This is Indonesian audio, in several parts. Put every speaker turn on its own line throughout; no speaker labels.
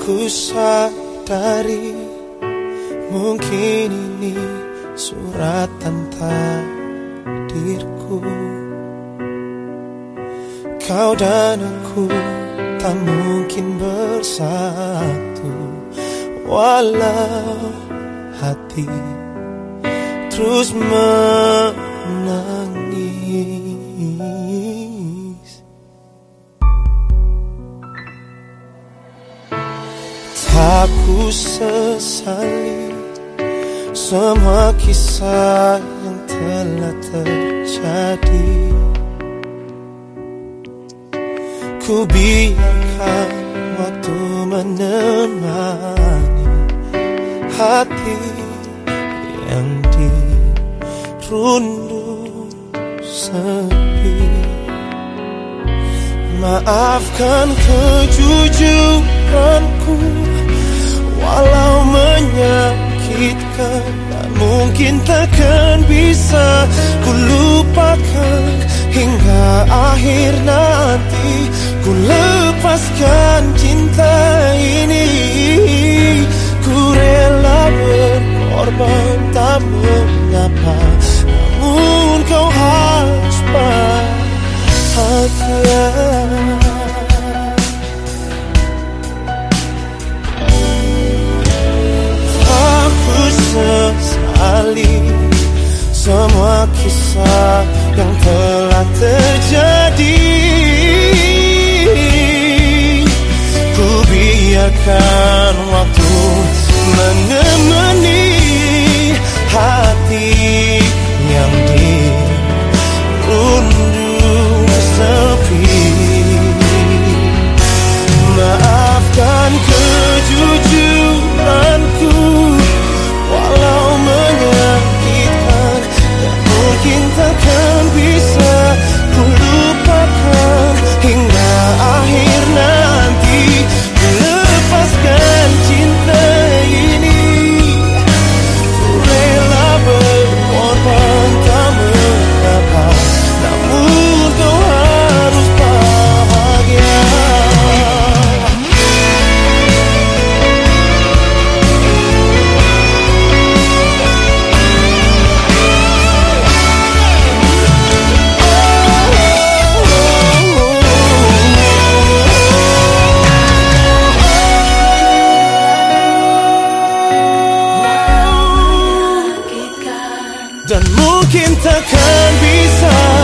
ku sadari Mungkin ini suratan takdirku. Kau dan aku tak mungkin bersatu Walau hati terus menangis Tak ku sesali semua kisah yang telah terjadi. Ku biarkan waktu menemani hati yang dirundung sepi. Maafkan kejujuranku Walau menyakitkan Dan mungkin takkan bisa Ku lupakan hingga akhir nanti. Ku lepaskan cinta ini Ku rela berkorban tak mengapa. Namun kau harus bahagia sesali semua kisah yang telah terjadi. Ku biarkan waktu menemani Dan mungkin takkan bisa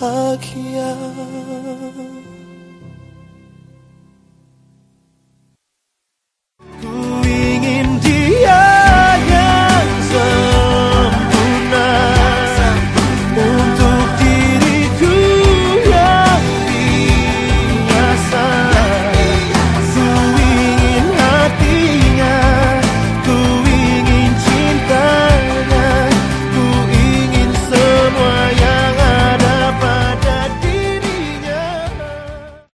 Hakia.